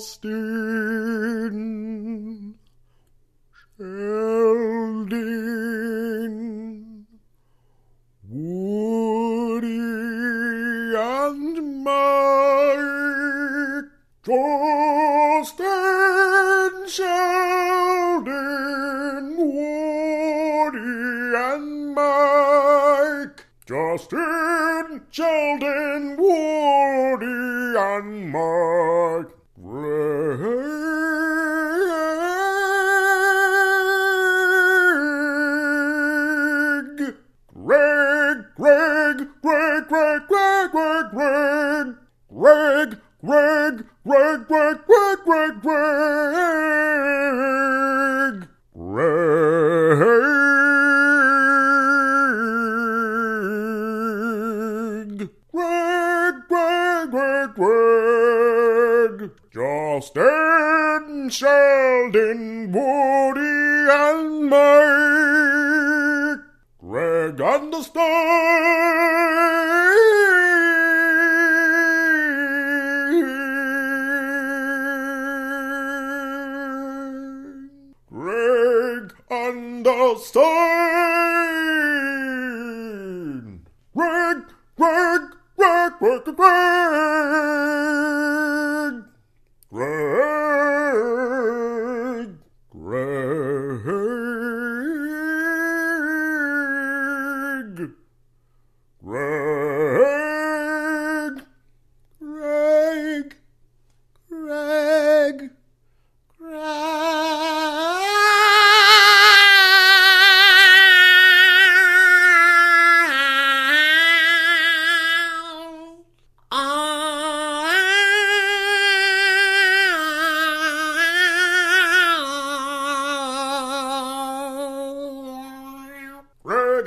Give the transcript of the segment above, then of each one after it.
Justin Sheldon Woody and Mike Justin Sheldon Woody and Mike Justin Sheldon Woody and Mike Greg. Greg, Greg, Greg, Greg, Greg, Greg, Greg. Greg, Greg, Greg, Greg, Greg, Greg, Greg. Greg. Greg, Greg, Greg, Greg. Justin Sheldon Woody and Mike Greg and the Stein. Greg and the Stein. Greg, Greg, Greg, Greg, Greg. Greg, Brrr.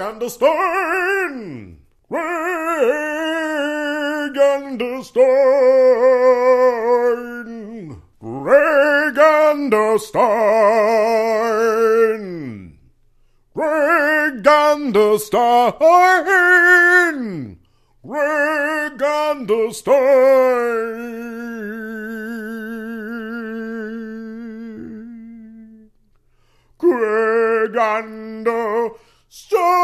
understand. Greg understand. Greg understand. Greg understand. Greg understand. Greg understand. Stern.